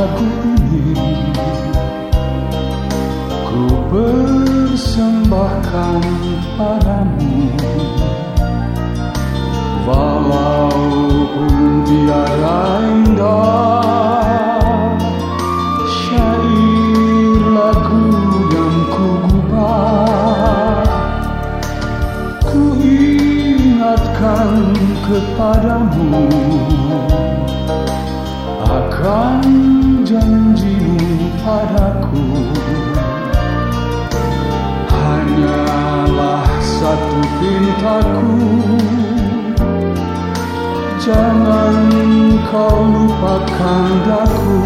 lagu ini. Ku persembahkan padamu. Walaupun tiada indah Syair lagu yang ku gubah Ku ingatkan kepadamu. Akan janjimu padaku. Hanyalah satu pintaku. Jangan kau lupakan daku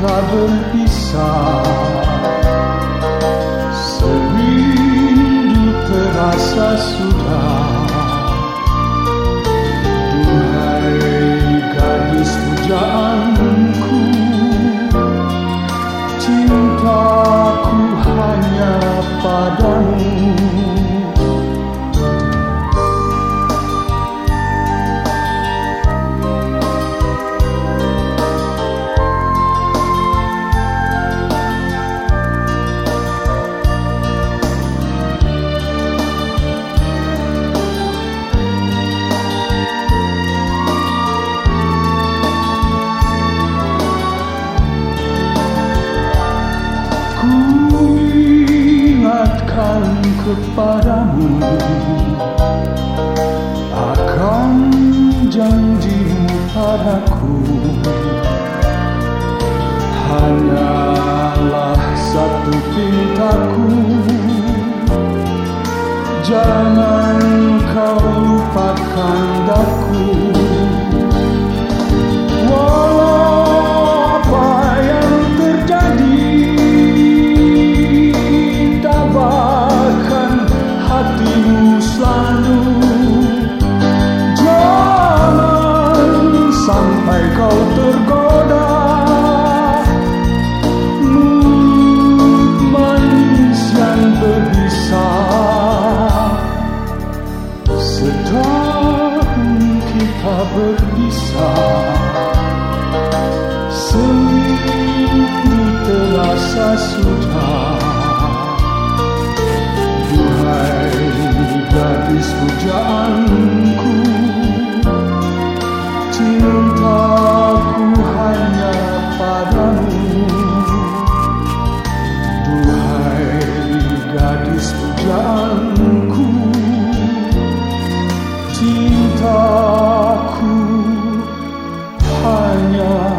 kita berpisah kepadamu. Akan janjimu padaku. Hanyalah satu pintaku jangan berpisah. Seminggu terasa sudah. Duhai gadis pujaanku cintaku hanya